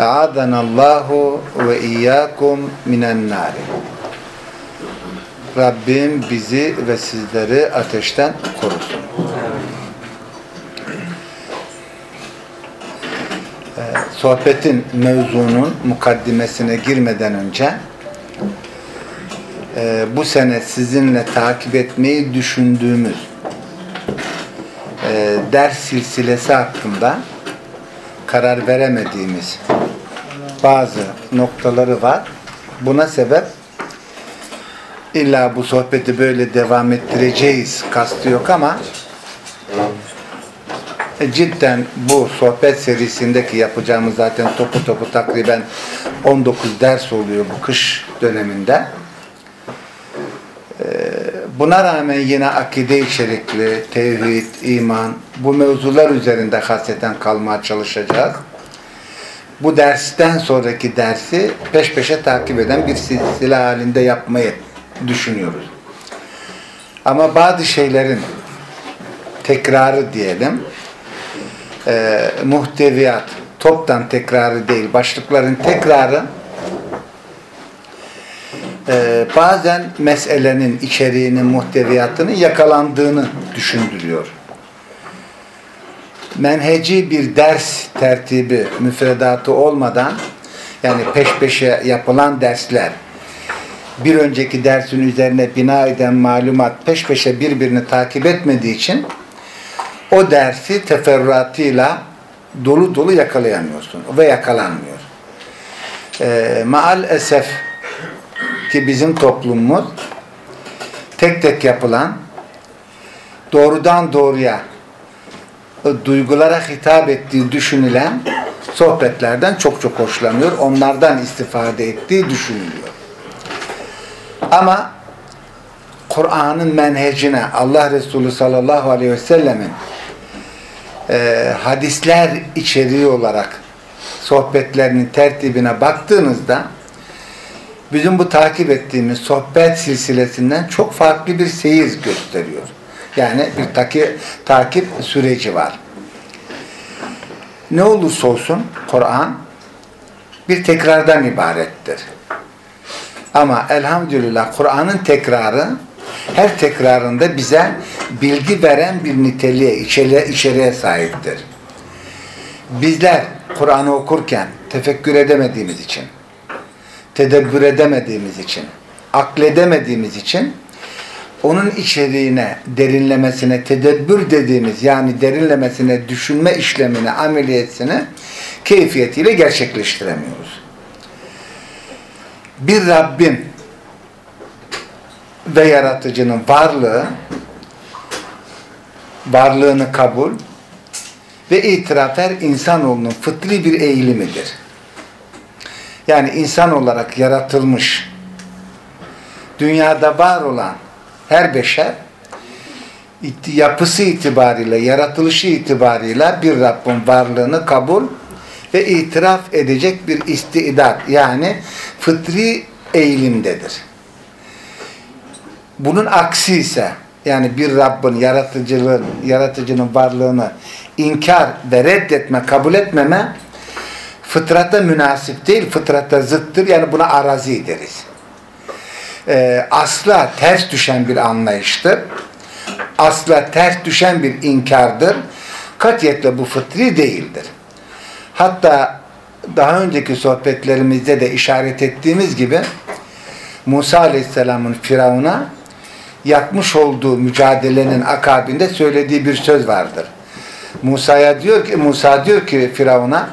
أعاذنا الله وإياكم من النار Rabbim bizi ve sizleri ateşten korusun. Ee, sohbetin mevzunun mukaddimesine girmeden önce e, bu sene sizinle takip etmeyi düşündüğümüz e, ders silsilesi hakkında karar veremediğimiz bazı noktaları var. Buna sebep illa bu sohbeti böyle devam ettireceğiz kastı yok ama e, cidden bu sohbet serisindeki yapacağımız zaten topu topu takriben 19 ders oluyor bu kış döneminde. E, buna rağmen yine akide içerikli, tevhid, iman bu mevzular üzerinde hasreten kalmaya çalışacağız. Bu dersten sonraki dersi peş peşe takip eden bir silsile halinde yapmayı düşünüyoruz. Ama bazı şeylerin tekrarı diyelim, e, muhteviyat, toptan tekrarı değil, başlıkların tekrarı e, bazen meselenin içeriğinin, muhteviyatının yakalandığını düşündürüyor. Menheci bir ders tertibi, müfredatı olmadan yani peş peşe yapılan dersler bir önceki dersin üzerine bina eden malumat peş peşe birbirini takip etmediği için o dersi teferruatıyla dolu dolu yakalayamıyorsun ve yakalanmıyor. E, maal esef ki bizim toplumumuz tek tek yapılan doğrudan doğruya duygulara hitap ettiği düşünülen sohbetlerden çok çok hoşlanıyor. Onlardan istifade ettiği düşünülüyor. Ama Kur'an'ın menhecine Allah Resulü sallallahu aleyhi ve sellemin e, hadisler içeriği olarak sohbetlerinin tertibine baktığınızda bizim bu takip ettiğimiz sohbet silsilesinden çok farklı bir seyir gösteriyor. Yani bir taki, takip süreci var. Ne olursa olsun Kur'an bir tekrardan ibarettir. Ama elhamdülillah Kur'an'ın tekrarı her tekrarında bize bilgi veren bir niteliğe, içeriğe, içeriğe sahiptir. Bizler Kur'an'ı okurken tefekkür edemediğimiz için, tedebbür edemediğimiz için, akledemediğimiz için onun içeriğine, derinlemesine, tedebbür dediğimiz yani derinlemesine düşünme işlemini, ameliyesini keyfiyetiyle gerçekleştiremiyoruz. Bir Rabbin ve yaratıcının varlığı, varlığını kabul ve itiraf her insanoğlunun fıtri bir eğilimidir. Yani insan olarak yaratılmış, dünyada var olan her beşer yapısı itibariyle, yaratılışı itibariyle bir Rabbin varlığını kabul ve itiraf edecek bir istidat yani fıtri eğilimdedir. Bunun aksi ise yani bir Rabbin yaratıcılığın, yaratıcının varlığını inkar ve reddetme, kabul etmeme fıtrata münasip değil, fıtrata zıttır. Yani buna arazi deriz Ee, asla ters düşen bir anlayıştır. Asla ters düşen bir inkardır. Katiyetle bu fıtri değildir. Hatta daha önceki sohbetlerimizde de işaret ettiğimiz gibi Musa Aleyhisselam'ın Firavun'a yapmış olduğu mücadelenin akabinde söylediği bir söz vardır. Musa'ya diyor ki Musa diyor ki Firavun'a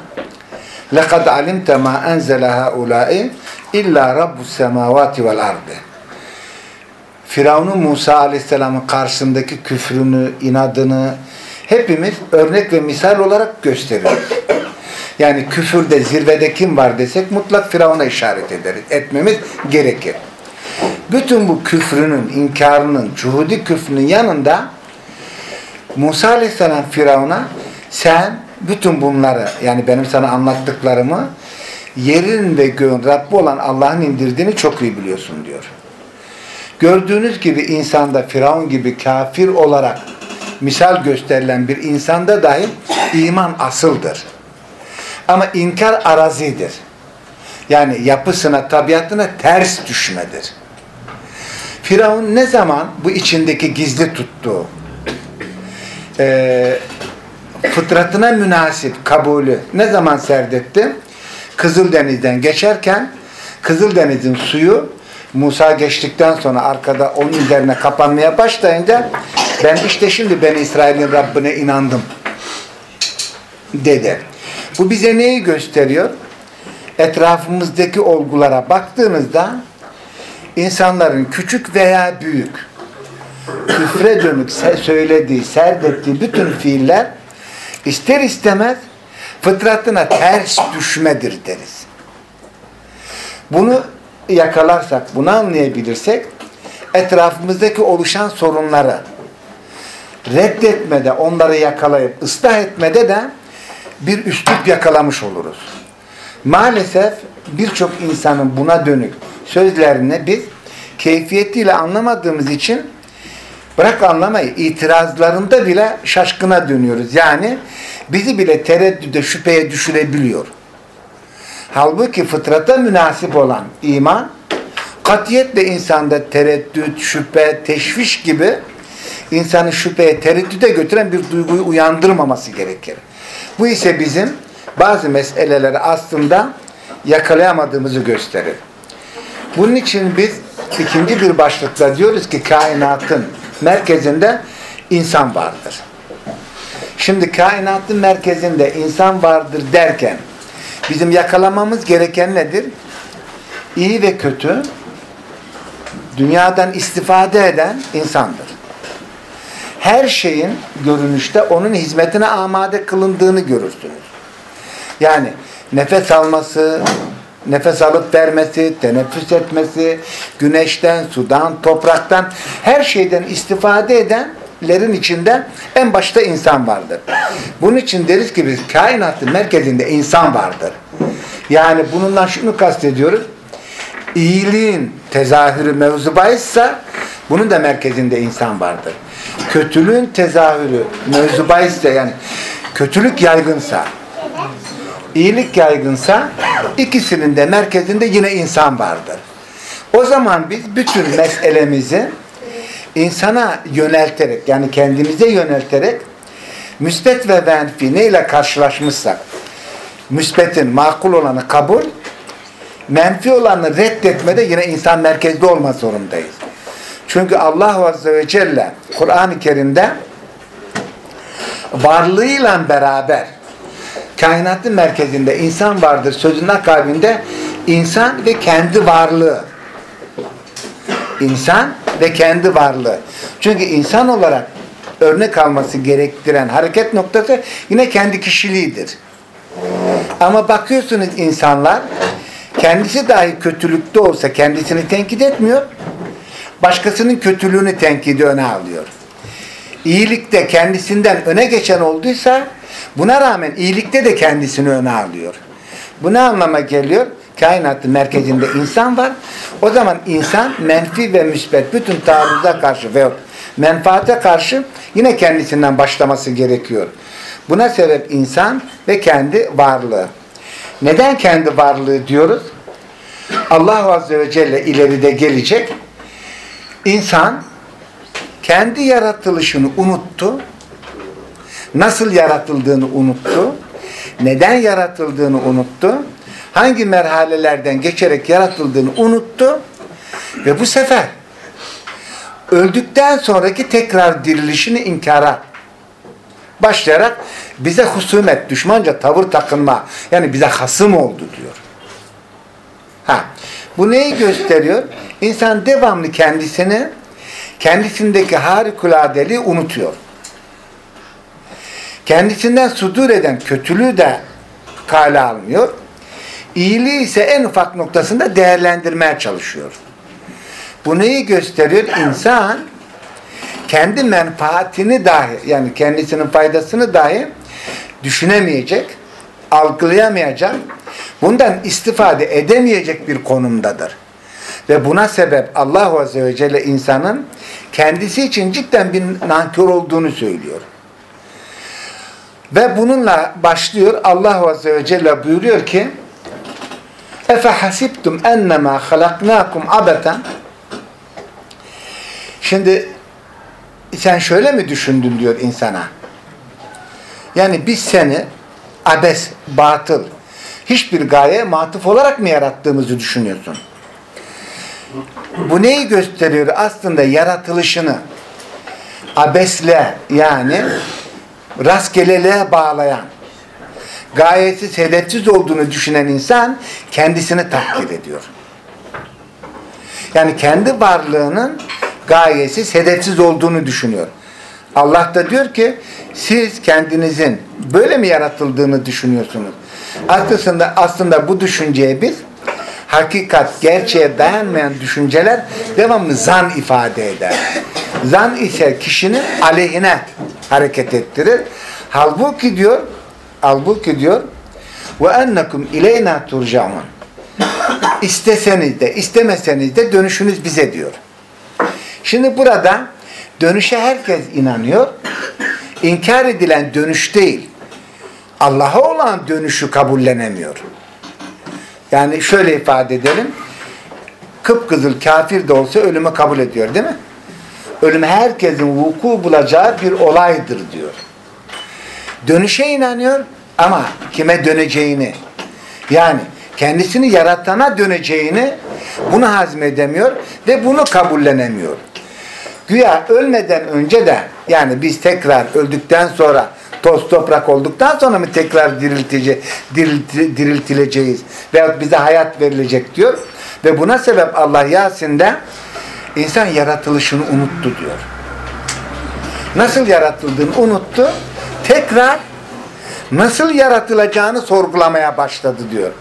لَقَدْ عَلِمْتَ مَا أَنْزَلَ هَؤُلَاءِ اِلَّا رَبُّ السَّمَاوَاتِ وَالْاَرْضِ Firavun'un Musa Aleyhisselam'ın karşısındaki küfrünü, inadını hepimiz örnek ve misal olarak gösteriyoruz. Yani küfürde zirvede kim var desek mutlak Firavun'a işaret ederiz. Etmemiz gerekir. Bütün bu küfrünün, inkarının, cuhudi küfrünün yanında Musa Aleyhisselam Firavun'a sen bütün bunları yani benim sana anlattıklarımı yerin ve göğün Rabbi olan Allah'ın indirdiğini çok iyi biliyorsun diyor. Gördüğünüz gibi insanda Firavun gibi kafir olarak misal gösterilen bir insanda dahi iman asıldır. Ama inkar arazidir. Yani yapısına, tabiatına ters düşmedir. Firavun ne zaman bu içindeki gizli tuttuğu e, fıtratına münasip kabulü ne zaman serdetti? Kızıldeniz'den geçerken Kızıldeniz'in suyu Musa geçtikten sonra arkada onun üzerine kapanmaya başlayınca ben işte şimdi ben İsrail'in Rabbine inandım dedi. Bu bize neyi gösteriyor? Etrafımızdaki olgulara baktığınızda insanların küçük veya büyük küfre dönük söylediği, serdettiği bütün fiiller ister istemez fıtratına ters düşmedir deriz. Bunu yakalarsak, bunu anlayabilirsek etrafımızdaki oluşan sorunları reddetmede, onları yakalayıp ıslah etmede de bir üslup yakalamış oluruz. Maalesef birçok insanın buna dönük sözlerini biz keyfiyetiyle anlamadığımız için bırak anlamayı itirazlarında bile şaşkına dönüyoruz. Yani bizi bile tereddüde şüpheye düşürebiliyor. Halbuki fıtrata münasip olan iman katiyetle insanda tereddüt, şüphe, teşviş gibi insanı şüpheye, tereddüde götüren bir duyguyu uyandırmaması gerekir. Bu ise bizim bazı meseleleri aslında yakalayamadığımızı gösterir. Bunun için biz ikinci bir başlıkta diyoruz ki kainatın merkezinde insan vardır. Şimdi kainatın merkezinde insan vardır derken bizim yakalamamız gereken nedir? İyi ve kötü dünyadan istifade eden insandır. Her şeyin görünüşte onun hizmetine amade kılındığını görürsünüz. Yani nefes alması, nefes alıp vermesi, teneffüs etmesi, güneşten, sudan, topraktan, her şeyden istifade edenlerin içinde en başta insan vardır. Bunun için deriz ki biz kainatın merkezinde insan vardır. Yani bununla şunu kastediyoruz. İyiliğin tezahürü mevzu bahissa bunun da merkezinde insan vardır. Kötülüğün tezahürü mevzu bahisse yani kötülük yaygınsa iyilik yaygınsa ikisinin de merkezinde yine insan vardır. O zaman biz bütün meselemizi insana yönelterek yani kendimize yönelterek müsbet ve menfi neyle karşılaşmışsak müsbetin makul olanı kabul menfi olanı reddetmede yine insan merkezde olma zorundayız. Çünkü Allah Azze ve Celle Kur'an-ı Kerim'de varlığıyla beraber kainatın merkezinde insan vardır sözünün akabinde insan ve kendi varlığı. İnsan ve kendi varlığı. Çünkü insan olarak örnek alması gerektiren hareket noktası yine kendi kişiliğidir. Ama bakıyorsunuz insanlar kendisi dahi kötülükte olsa kendisini tenkit etmiyor. Başkasının kötülüğünü tenkidi öne alıyor. İyilikte kendisinden öne geçen olduysa Buna rağmen iyilikte de kendisini öne alıyor. Bu ne anlama geliyor? Kainatın merkezinde insan var. O zaman insan menfi ve müsbet bütün taarruza karşı ve menfaate karşı yine kendisinden başlaması gerekiyor. Buna sebep insan ve kendi varlığı. Neden kendi varlığı diyoruz? Allah Azze ve Celle ileride gelecek. İnsan kendi yaratılışını unuttu nasıl yaratıldığını unuttu, neden yaratıldığını unuttu, hangi merhalelerden geçerek yaratıldığını unuttu ve bu sefer öldükten sonraki tekrar dirilişini inkara başlayarak bize husumet, düşmanca tavır takınma, yani bize hasım oldu diyor. Ha, bu neyi gösteriyor? İnsan devamlı kendisini, kendisindeki harikuladeliği unutuyor. Kendisinden sudur eden kötülüğü de kale almıyor. İyiliği ise en ufak noktasında değerlendirmeye çalışıyor. Bu neyi gösteriyor? İnsan kendi menfaatini dahi yani kendisinin faydasını dahi düşünemeyecek, algılayamayacak, bundan istifade edemeyecek bir konumdadır. Ve buna sebep Allah Azze ve Celle insanın kendisi için cidden bir nankör olduğunu söylüyor. Ve bununla başlıyor Allah Azze ve Celle buyuruyor ki Efe hasibtum ennemâ halaknâkum abeten Şimdi sen şöyle mi düşündün diyor insana. Yani biz seni abes, batıl, hiçbir gaye matıf olarak mı yarattığımızı düşünüyorsun? Bu neyi gösteriyor? Aslında yaratılışını abesle yani rastgeleliğe bağlayan, gayesi hedefsiz olduğunu düşünen insan kendisini takdir ediyor. Yani kendi varlığının gayesiz, hedefsiz olduğunu düşünüyor. Allah da diyor ki siz kendinizin böyle mi yaratıldığını düşünüyorsunuz? Aslında, aslında bu düşünceye biz hakikat, gerçeğe dayanmayan düşünceler devamlı zan ifade eder. Zan ise kişinin aleyhine hareket ettirir. Halbuki diyor, halbuki diyor ve ennekum ileyna turcaun. İsteseniz de, istemeseniz de dönüşünüz bize diyor. Şimdi burada dönüşe herkes inanıyor. İnkar edilen dönüş değil. Allah'a olan dönüşü kabullenemiyor. Yani şöyle ifade edelim. Kıpkızıl kafir de olsa ölümü kabul ediyor değil mi? Ölüm herkesin vuku bulacağı bir olaydır diyor. Dönüşe inanıyor ama kime döneceğini yani kendisini yaratana döneceğini bunu hazmedemiyor ve bunu kabullenemiyor. Güya ölmeden önce de yani biz tekrar öldükten sonra toz toprak olduktan sonra mı tekrar diriltici, dirilti, diriltileceğiz veyahut bize hayat verilecek diyor. Ve buna sebep Allah Yasin'de insan yaratılışını unuttu diyor. Nasıl yaratıldığını unuttu. Tekrar nasıl yaratılacağını sorgulamaya başladı diyor.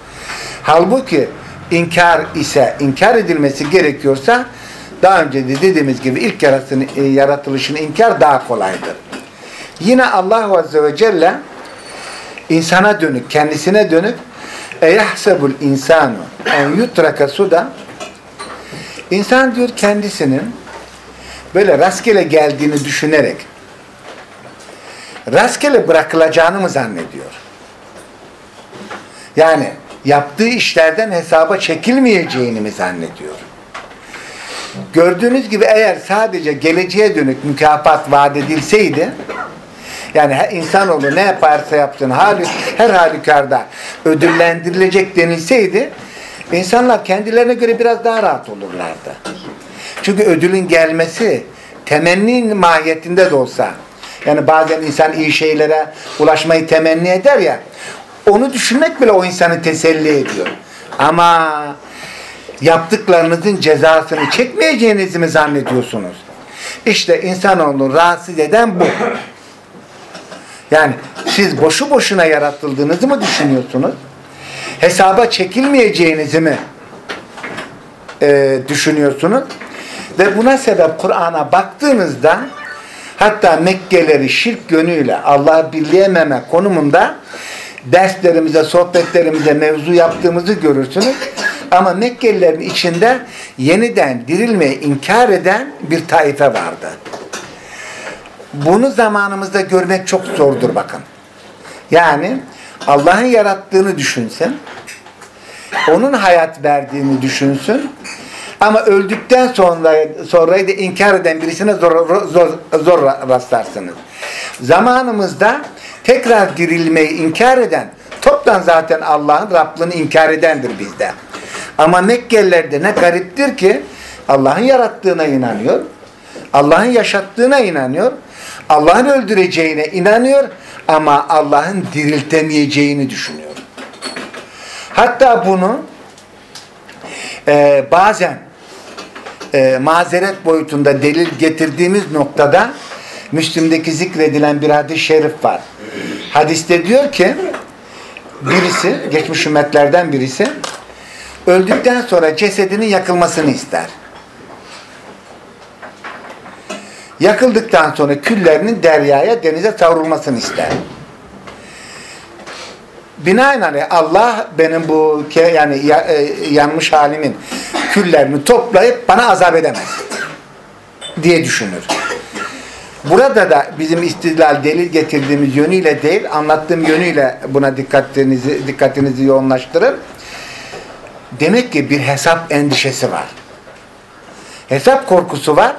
Halbuki inkar ise, inkar edilmesi gerekiyorsa daha önce de dediğimiz gibi ilk e, yaratılışını inkar daha kolaydır. Yine Allah Azze ve Celle insana dönük, kendisine dönük eyahsebul insanu en yutraka suda insan diyor kendisinin böyle rastgele geldiğini düşünerek rastgele bırakılacağını mı zannediyor? Yani yaptığı işlerden hesaba çekilmeyeceğini mi zannediyor? Gördüğünüz gibi eğer sadece geleceğe dönük mükafat vaat edilseydi yani insanoğlu ne yaparsa yapsın her halükarda ödüllendirilecek denilseydi insanlar kendilerine göre biraz daha rahat olurlardı. Çünkü ödülün gelmesi temenni mahiyetinde de olsa yani bazen insan iyi şeylere ulaşmayı temenni eder ya onu düşünmek bile o insanı teselli ediyor. Ama yaptıklarınızın cezasını çekmeyeceğinizi mi zannediyorsunuz? İşte insanoğlu rahatsız eden bu. Yani siz boşu boşuna yaratıldığınızı mı düşünüyorsunuz? Hesaba çekilmeyeceğinizi mi e, düşünüyorsunuz? Ve buna sebep Kur'an'a baktığınızda hatta Mekkeleri şirk yönüyle Allah'ı birleyememe konumunda derslerimize, sohbetlerimize mevzu yaptığımızı görürsünüz. Ama Mekkelilerin içinde yeniden dirilmeyi inkar eden bir taife vardı. Bunu zamanımızda görmek çok zordur bakın. Yani Allah'ın yarattığını düşünsün. Onun hayat verdiğini düşünsün. Ama öldükten sonra sonrayı da inkar eden birisine zor, zor, zor rastlarsınız. Zamanımızda tekrar dirilmeyi inkar eden toptan zaten Allah'ın Rabbini inkar edendir bizde. Ama Mekkeliler de ne gariptir ki Allah'ın yarattığına inanıyor. Allah'ın yaşattığına inanıyor. Allah'ın öldüreceğine inanıyor ama Allah'ın diriltemeyeceğini düşünüyor. Hatta bunu e, bazen e, mazeret boyutunda delil getirdiğimiz noktada Müslim'deki zikredilen bir hadis-i şerif var. Hadiste diyor ki birisi, geçmiş ümmetlerden birisi öldükten sonra cesedinin yakılmasını ister. Yakıldıktan sonra küllerinin deryaya, denize savrulmasını ister. Binaenaleyh Allah benim bu yani e, yanmış halimin küllerini toplayıp bana azap edemez diye düşünür. Burada da bizim istidlal delil getirdiğimiz yönüyle değil, anlattığım yönüyle buna dikkatinizi dikkatinizi yoğunlaştırın. Demek ki bir hesap endişesi var. Hesap korkusu var.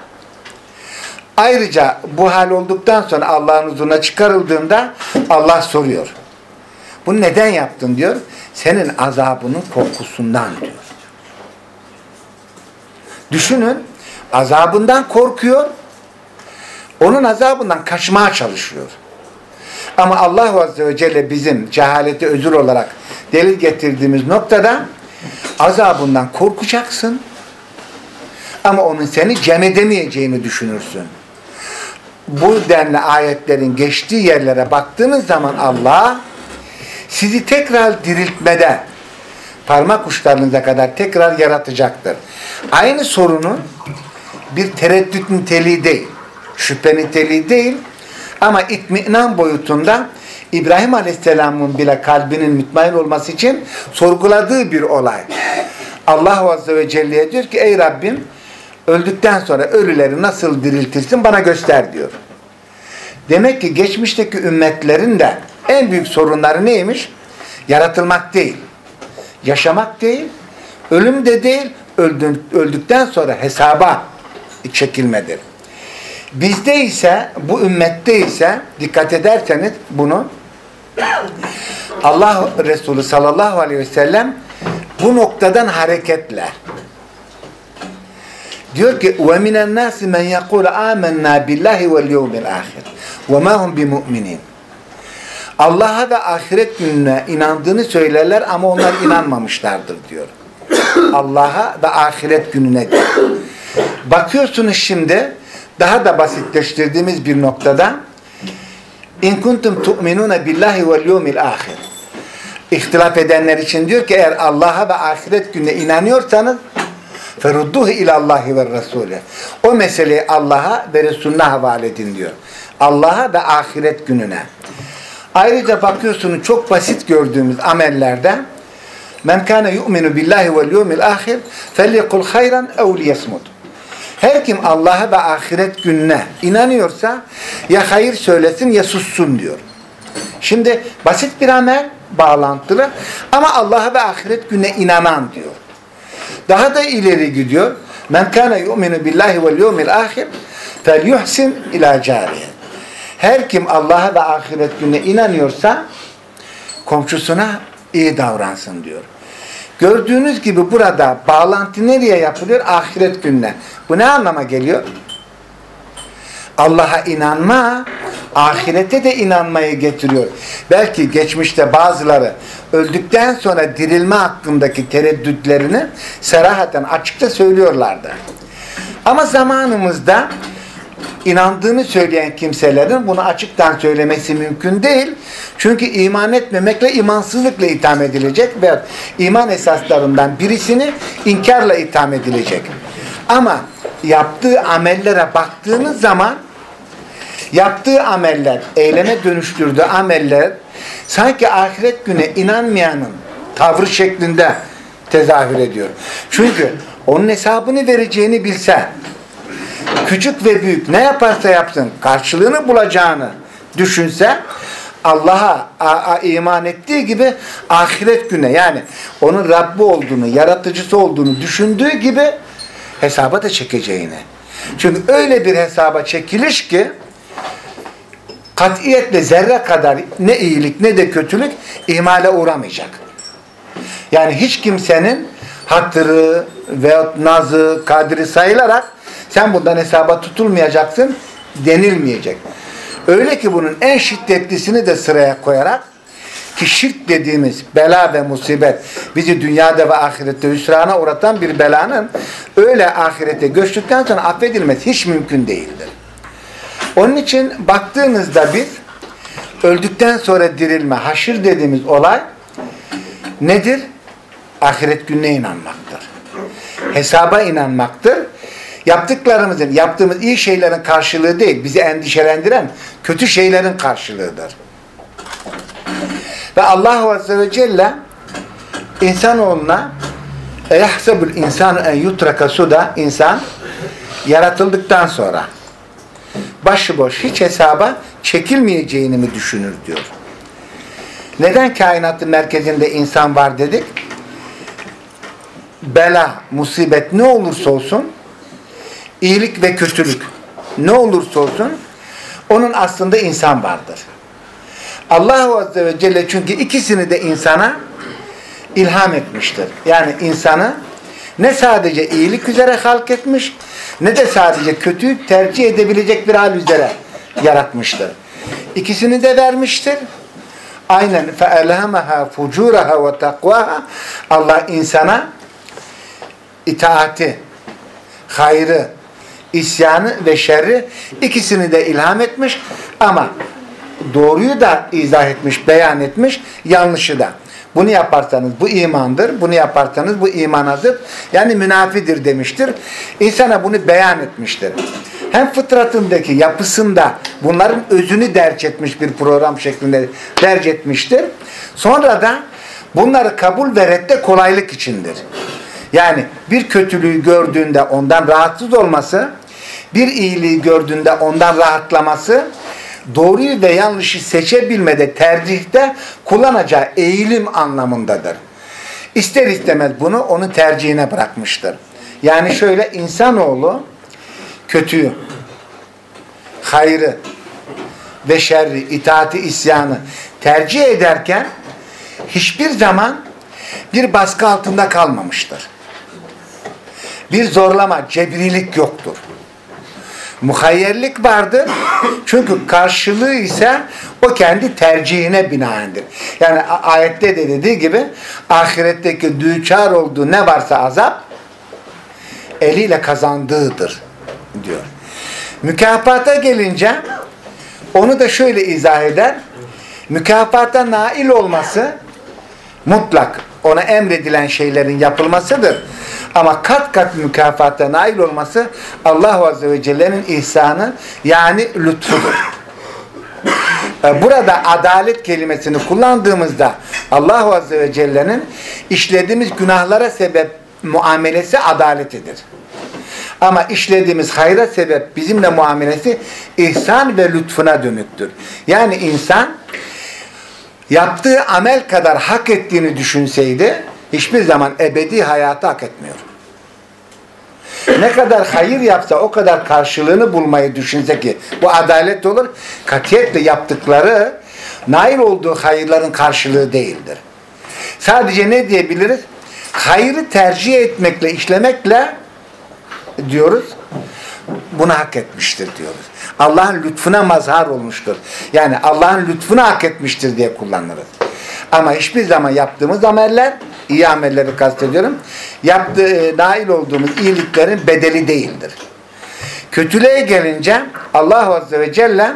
Ayrıca bu hal olduktan sonra Allah'ın huzuruna çıkarıldığında Allah soruyor. Bunu neden yaptın diyor. Senin azabının korkusundan diyor. Düşünün azabından korkuyor. Onun azabından kaçmaya çalışıyor. Ama Allah Azze ve Celle bizim cehaleti özür olarak delil getirdiğimiz noktada azabından korkacaksın. Ama onun seni cem edemeyeceğini düşünürsün. Bu denli ayetlerin geçtiği yerlere baktığınız zaman Allah sizi tekrar diriltmede parmak uçlarınıza kadar tekrar yaratacaktır. Aynı sorunu bir tereddüt niteliği değil, şüphe niteliği değil ama itminan boyutunda İbrahim Aleyhisselam'ın bile kalbinin mutmain olması için sorguladığı bir olay. Allah Azze ve Celle'ye diyor ki ey Rabbim öldükten sonra ölüleri nasıl diriltirsin bana göster diyor. Demek ki geçmişteki ümmetlerin de en büyük sorunları neymiş? Yaratılmak değil, yaşamak değil, ölüm de değil, öldükten sonra hesaba çekilmedir. Bizde ise, bu ümmette ise dikkat ederseniz bunu Allah Resulü sallallahu aleyhi ve sellem bu noktadan hareketle diyor ki وَمِنَ النَّاسِ مَنْ يَقُولَ آمَنَّا بِاللّٰهِ وَالْيَوْمِ الْآخِرِ وَمَا هُمْ بِمُؤْمِنِينَ Allah'a ve ahiret gününe inandığını söylerler ama onlar inanmamışlardır diyor. Allah'a ve ahiret gününe diyor. Bakıyorsunuz şimdi daha da basitleştirdiğimiz bir noktada İn kuntum tu'minuna billahi vel yevmil ahir. İhtilaf edenler için diyor ki eğer Allah'a ve ahiret gününe inanıyorsanız ferudduhu ilallahi ve resule. O meseleyi Allah'a ve Resulüne havale edin diyor. Allah'a ve ahiret gününe. Ayrıca bakıyorsunuz çok basit gördüğümüz amellerde men kana yu'minu billahi vel yevmil ahir felyekul hayran ev liyesmut. Her kim Allah'a ve ahiret gününe inanıyorsa ya hayır söylesin ya sussun diyor. Şimdi basit bir amel bağlantılı ama Allah'a ve ahiret gününe inanan diyor. Daha da ileri gidiyor. Men kana yu'minu billahi vel yevmil ahir felyuhsin ila cariye. Her kim Allah'a ve ahiret gününe inanıyorsa komşusuna iyi davransın diyor. Gördüğünüz gibi burada bağlantı nereye yapılıyor? Ahiret gününe. Bu ne anlama geliyor? Allah'a inanma, ahirete de inanmayı getiriyor. Belki geçmişte bazıları öldükten sonra dirilme hakkındaki tereddütlerini serahaten açıkça söylüyorlardı. Ama zamanımızda inandığını söyleyen kimselerin bunu açıktan söylemesi mümkün değil. Çünkü iman etmemekle imansızlıkla itham edilecek ve iman esaslarından birisini inkarla itham edilecek. Ama yaptığı amellere baktığınız zaman yaptığı ameller, eyleme dönüştürdüğü ameller sanki ahiret güne inanmayanın tavrı şeklinde tezahür ediyor. Çünkü onun hesabını vereceğini bilse küçük ve büyük ne yaparsa yapsın karşılığını bulacağını düşünse Allah'a iman ettiği gibi ahiret güne yani onun Rabbi olduğunu, yaratıcısı olduğunu düşündüğü gibi hesaba da çekeceğini. Çünkü öyle bir hesaba çekiliş ki katiyetle zerre kadar ne iyilik ne de kötülük ihmale uğramayacak. Yani hiç kimsenin hatırı ve nazı, kadri sayılarak Sen bundan hesaba tutulmayacaksın denilmeyecek. Öyle ki bunun en şiddetlisini de sıraya koyarak ki şirk dediğimiz bela ve musibet bizi dünyada ve ahirette hüsrana uğratan bir belanın öyle ahirete göçtükten sonra affedilmesi hiç mümkün değildir. Onun için baktığınızda biz öldükten sonra dirilme, haşir dediğimiz olay nedir? Ahiret gününe inanmaktır. Hesaba inanmaktır. Yaptıklarımızın, yaptığımız iyi şeylerin karşılığı değil, bizi endişelendiren kötü şeylerin karşılığıdır. Ve Allah Azze ve Celle insanoğluna eyahsebül insan en yutraka suda insan yaratıldıktan sonra başıboş hiç hesaba çekilmeyeceğini mi düşünür diyor. Neden kainatın merkezinde insan var dedik? Bela, musibet ne olursa olsun iyilik ve kötülük ne olursa olsun onun aslında insan vardır. Allah Azze ve Celle çünkü ikisini de insana ilham etmiştir. Yani insanı ne sadece iyilik üzere halk etmiş ne de sadece kötüyü tercih edebilecek bir hal üzere yaratmıştır. İkisini de vermiştir. Aynen فَاَلْهَمَهَا فُجُورَهَا وَتَقْوَهَا Allah insana itaati, hayrı, isyanı ve şerri ikisini de ilham etmiş ama doğruyu da izah etmiş, beyan etmiş, yanlışı da. Bunu yaparsanız bu imandır, bunu yaparsanız bu imanadır. Yani münafidir demiştir. İnsana bunu beyan etmiştir. Hem fıtratındaki yapısında bunların özünü derc etmiş bir program şeklinde derc etmiştir. Sonra da bunları kabul ve redde kolaylık içindir. Yani bir kötülüğü gördüğünde ondan rahatsız olması, bir iyiliği gördüğünde ondan rahatlaması, doğruyu ve yanlışı seçebilmede, tercihte kullanacağı eğilim anlamındadır. İster istemez bunu onun tercihine bırakmıştır. Yani şöyle insanoğlu kötüyü, hayrı ve şerri, itaati, isyanı tercih ederken hiçbir zaman bir baskı altında kalmamıştır. Bir zorlama, cebrilik yoktur muhayyerlik vardır. Çünkü karşılığı ise o kendi tercihine binaendir. Yani ayette de dediği gibi ahiretteki düçar olduğu ne varsa azap eliyle kazandığıdır diyor. Mükafata gelince onu da şöyle izah eder. Mükafata nail olması mutlak ona emredilen şeylerin yapılmasıdır. Ama kat kat mükafata nail olması Allah Azze ve Celle'nin ihsanı yani lütfudur. E, burada adalet kelimesini kullandığımızda Allah Azze ve Celle'nin işlediğimiz günahlara sebep muamelesi adaletidir. Ama işlediğimiz hayra sebep bizimle muamelesi ihsan ve lütfuna dönüktür. Yani insan yaptığı amel kadar hak ettiğini düşünseydi hiçbir zaman ebedi hayatı hak etmiyor. Ne kadar hayır yapsa o kadar karşılığını bulmayı düşünse ki bu adalet olur. Katiyetle yaptıkları nail olduğu hayırların karşılığı değildir. Sadece ne diyebiliriz? Hayrı tercih etmekle, işlemekle diyoruz bunu hak etmiştir diyoruz. Allah'ın lütfuna mazhar olmuştur. Yani Allah'ın lütfunu hak etmiştir diye kullanırız. Ama hiçbir zaman yaptığımız ameller, iyi amelleri kastediyorum, yaptığı, e, nail olduğumuz iyiliklerin bedeli değildir. Kötülüğe gelince Allah Azze ve Celle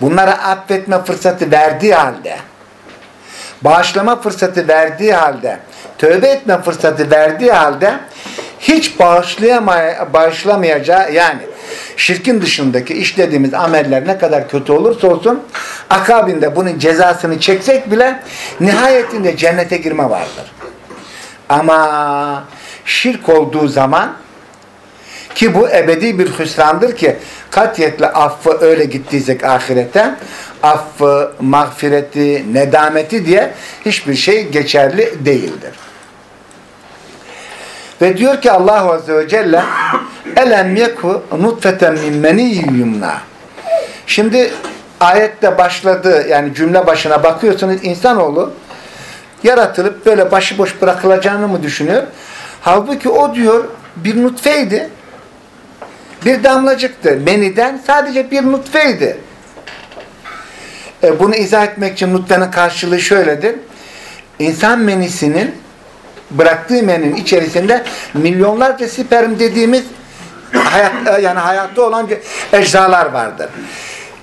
bunlara affetme fırsatı verdiği halde, bağışlama fırsatı verdiği halde, tövbe etme fırsatı verdiği halde hiç bağışlamayacağı yani şirkin dışındaki işlediğimiz ameller ne kadar kötü olursa olsun akabinde bunun cezasını çeksek bile nihayetinde cennete girme vardır. Ama şirk olduğu zaman ki bu ebedi bir hüsrandır ki katiyetle affı öyle gittiysek ahirete affı, mağfireti, nedameti diye hiçbir şey geçerli değildir. Ve diyor ki Allah Azze ve Celle elem yeku nutfeten min meniyyumna Şimdi ayette başladı yani cümle başına bakıyorsunuz insanoğlu yaratılıp böyle başıboş bırakılacağını mı düşünüyor? Halbuki o diyor bir nutfeydi. Bir damlacıktı. Meniden sadece bir nutfeydi. E, bunu izah etmek için nutfenin karşılığı şöyledir. İnsan menisinin bıraktığı menin içerisinde milyonlarca sperm dediğimiz hayat, e, yani hayatta olan eczalar vardır.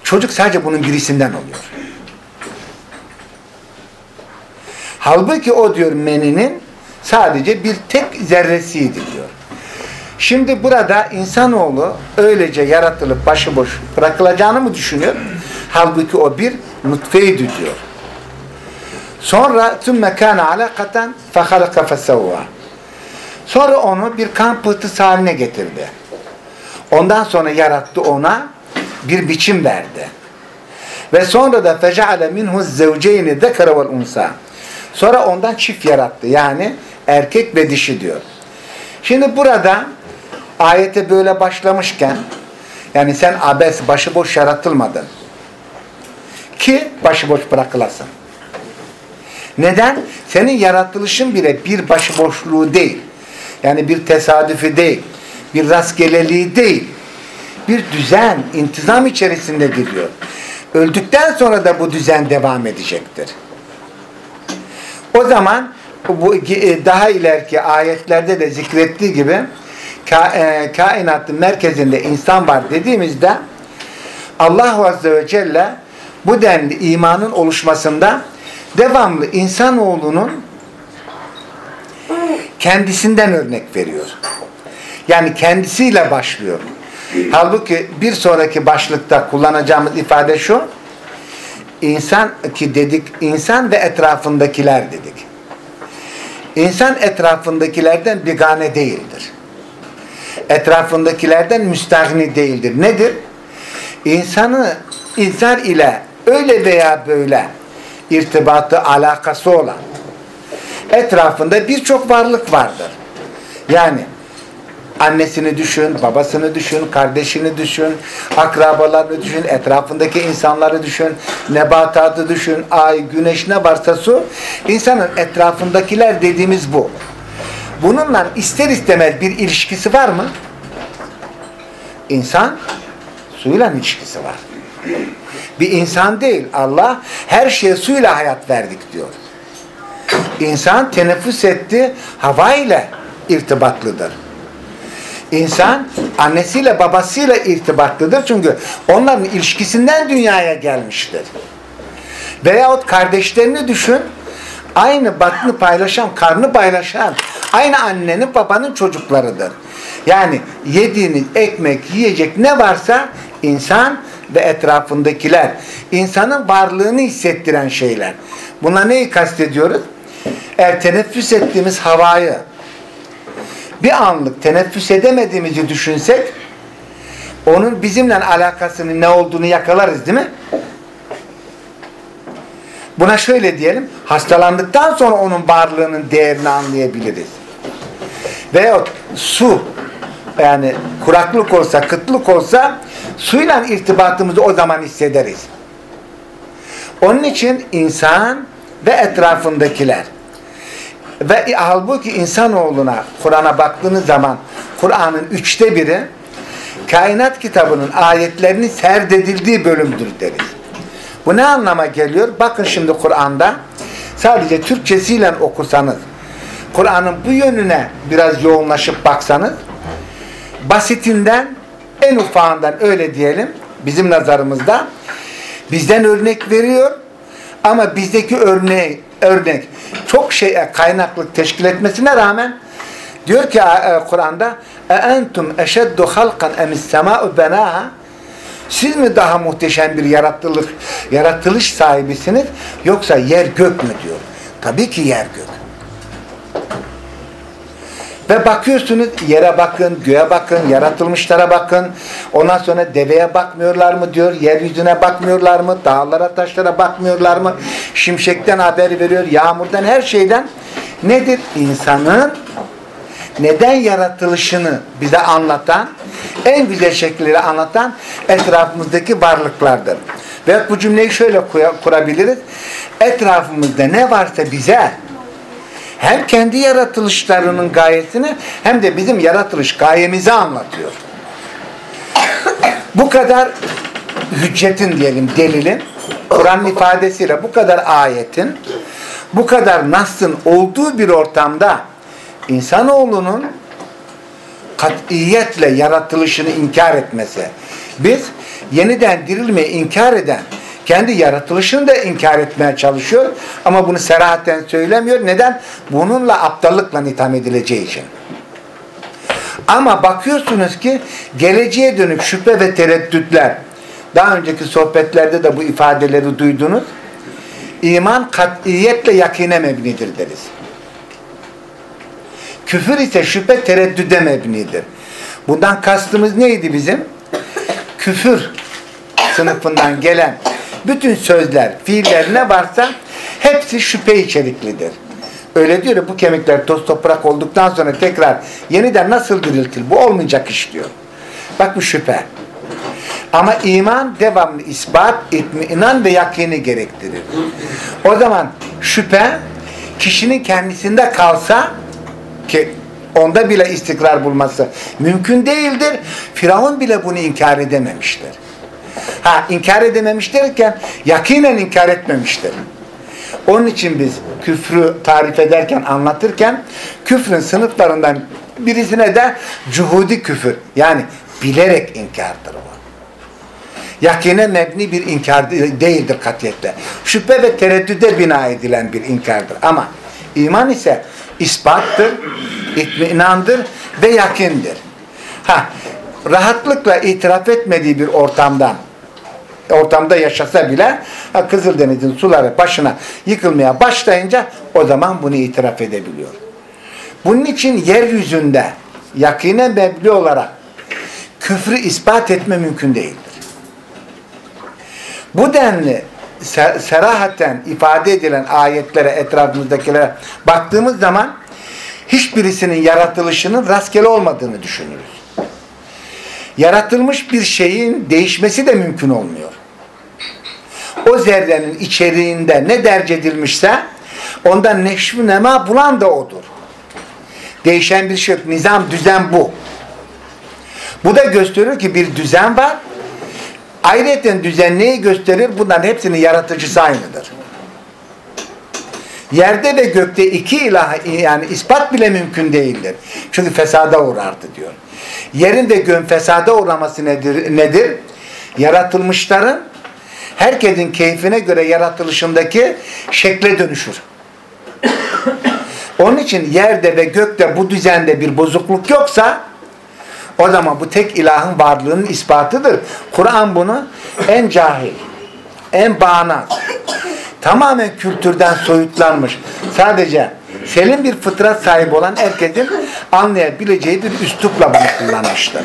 Çocuk sadece bunun birisinden oluyor. Halbuki o diyor meninin sadece bir tek zerresiydi diyor. Şimdi burada insanoğlu öylece yaratılıp başıboş bırakılacağını mı düşünüyor? Halbuki o bir nutfeydi diyor. Sonra tüm mekana alakaten fehalaka fesevva. Sonra onu bir kan pıhtısı haline getirdi. Ondan sonra yarattı ona bir biçim verdi. Ve sonra da fecaale minhu zevceyni zekara vel unsa. Sonra ondan çift yarattı. Yani erkek ve dişi diyor. Şimdi burada ayete böyle başlamışken yani sen abes başıboş yaratılmadın. Ki başıboş bırakılasın. Neden? Senin yaratılışın bile bir başıboşluğu değil. Yani bir tesadüfü değil. Bir rastgeleliği değil. Bir düzen, intizam içerisinde gidiyor. Öldükten sonra da bu düzen devam edecektir. O zaman bu e, daha ileriki ayetlerde de zikrettiği gibi e, kainatın merkezinde insan var dediğimizde Allah Azze ve Celle bu denli imanın oluşmasında devamlı insanoğlunun kendisinden örnek veriyor. Yani kendisiyle başlıyor. Halbuki bir sonraki başlıkta kullanacağımız ifade şu. İnsan ki dedik, insan ve etrafındakiler dedik. İnsan etrafındakilerden bigane değildir. Etrafındakilerden müstahni değildir. Nedir? İnsanı insan ile öyle veya böyle irtibatı, alakası olan etrafında birçok varlık vardır. Yani annesini düşün, babasını düşün, kardeşini düşün, akrabalarını düşün, etrafındaki insanları düşün, nebatatı düşün, ay, güneş ne varsa su. İnsanın etrafındakiler dediğimiz bu. Bununla ister istemez bir ilişkisi var mı? İnsan suyla ilişkisi var. Bir insan değil. Allah her şeye suyla hayat verdik diyor. İnsan teneffüs etti hava ile irtibatlıdır. İnsan annesiyle babasıyla irtibatlıdır. Çünkü onların ilişkisinden dünyaya gelmiştir. Veyahut kardeşlerini düşün. Aynı batını paylaşan, karnı paylaşan, aynı annenin babanın çocuklarıdır. Yani yediğiniz ekmek, yiyecek ne varsa insan ve etrafındakiler. insanın varlığını hissettiren şeyler. Buna neyi kastediyoruz? Eğer teneffüs ettiğimiz havayı bir anlık teneffüs edemediğimizi düşünsek onun bizimle alakasının ne olduğunu yakalarız değil mi? Buna şöyle diyelim, hastalandıktan sonra onun varlığının değerini anlayabiliriz. Veyahut su, yani kuraklık olsa, kıtlık olsa suyla irtibatımızı o zaman hissederiz. Onun için insan ve etrafındakiler ve halbuki insanoğluna Kur'an'a baktığınız zaman Kur'an'ın üçte biri kainat kitabının ayetlerinin serdedildiği bölümdür deriz. Bu ne anlama geliyor? Bakın şimdi Kur'an'da sadece Türkçesiyle okusanız Kur'an'ın bu yönüne biraz yoğunlaşıp baksanız basitinden en ufağından öyle diyelim bizim nazarımızda bizden örnek veriyor ama bizdeki örneği, örnek çok şeye kaynaklık teşkil etmesine rağmen diyor ki e, Kur'an'da entum eşeddu halkan emis sema'u benaha siz mi daha muhteşem bir yaratılış, yaratılış sahibisiniz yoksa yer gök mü diyor. Tabii ki yer gök. Ve bakıyorsunuz yere bakın, göğe bakın, yaratılmışlara bakın. Ondan sonra deveye bakmıyorlar mı diyor, yeryüzüne bakmıyorlar mı, dağlara taşlara bakmıyorlar mı? Şimşekten haber veriyor, yağmurdan her şeyden. Nedir? İnsanın neden yaratılışını bize anlatan, en güzel şekilde anlatan etrafımızdaki varlıklardır. Ve bu cümleyi şöyle kurabiliriz. Etrafımızda ne varsa bize hem kendi yaratılışlarının gayesini hem de bizim yaratılış gayemizi anlatıyor. Bu kadar hüccetin diyelim delilin Kur'an ifadesiyle bu kadar ayetin bu kadar nasın olduğu bir ortamda insanoğlunun katiyetle yaratılışını inkar etmesi. Biz yeniden dirilmeyi inkar eden kendi yaratılışını da inkar etmeye çalışıyor ama bunu serahaten söylemiyor. Neden? Bununla aptallıkla itham edileceği için. Ama bakıyorsunuz ki geleceğe dönük şüphe ve tereddütler daha önceki sohbetlerde de bu ifadeleri duydunuz. İman katiyetle yakine mebnidir deriz. Küfür ise şüphe tereddüde mebnidir. Bundan kastımız neydi bizim? Küfür sınıfından gelen bütün sözler, fiiller ne varsa hepsi şüphe içeriklidir. Öyle diyor ya bu kemikler toz toprak olduktan sonra tekrar yeniden nasıl diriltir? Bu olmayacak iş diyor. Bak bu şüphe. Ama iman devamlı ispat, itminan ve yakini gerektirir. O zaman şüphe kişinin kendisinde kalsa ki onda bile istikrar bulması mümkün değildir. Firavun bile bunu inkar edememiştir. Ha inkar edememiş derken yakinen inkar etmemiştir. Onun için biz küfrü tarif ederken, anlatırken küfrün sınıflarından birisine de cuhudi küfür yani bilerek inkardır o. Yakine mebni bir inkar değildir katiyetle. Şüphe ve tereddüde bina edilen bir inkardır. Ama iman ise ispattır, itminandır ve yakindir. Ha, rahatlıkla itiraf etmediği bir ortamdan ortamda yaşasa bile Kızıldeniz'in suları başına yıkılmaya başlayınca o zaman bunu itiraf edebiliyor. Bunun için yeryüzünde yakine mebni olarak küfrü ispat etme mümkün değildir. Bu denli ser serahaten ifade edilen ayetlere, etrafımızdakilere baktığımız zaman hiçbirisinin yaratılışının rastgele olmadığını düşünürüz. Yaratılmış bir şeyin değişmesi de mümkün olmuyor. O zerrenin içeriğinde ne derc edilmişse ondan neşv nema bulan da odur. Değişen bir şey yok. Nizam, düzen bu. Bu da gösteriyor ki bir düzen var. Ayrıca düzen neyi gösterir? Bunların hepsinin yaratıcısı aynıdır. Yerde ve gökte iki ilah yani ispat bile mümkün değildir. Çünkü fesada uğrardı diyor. Yerin ve göğün fesada uğraması nedir? nedir? Yaratılmışların herkesin keyfine göre yaratılışındaki şekle dönüşür. Onun için yerde ve gökte bu düzende bir bozukluk yoksa o zaman bu tek ilahın varlığının ispatıdır. Kur'an bunu en cahil, en bağnaz, tamamen kültürden soyutlanmış, sadece selim bir fıtrat sahibi olan herkesin anlayabileceği bir üslupla bunu kullanmıştır.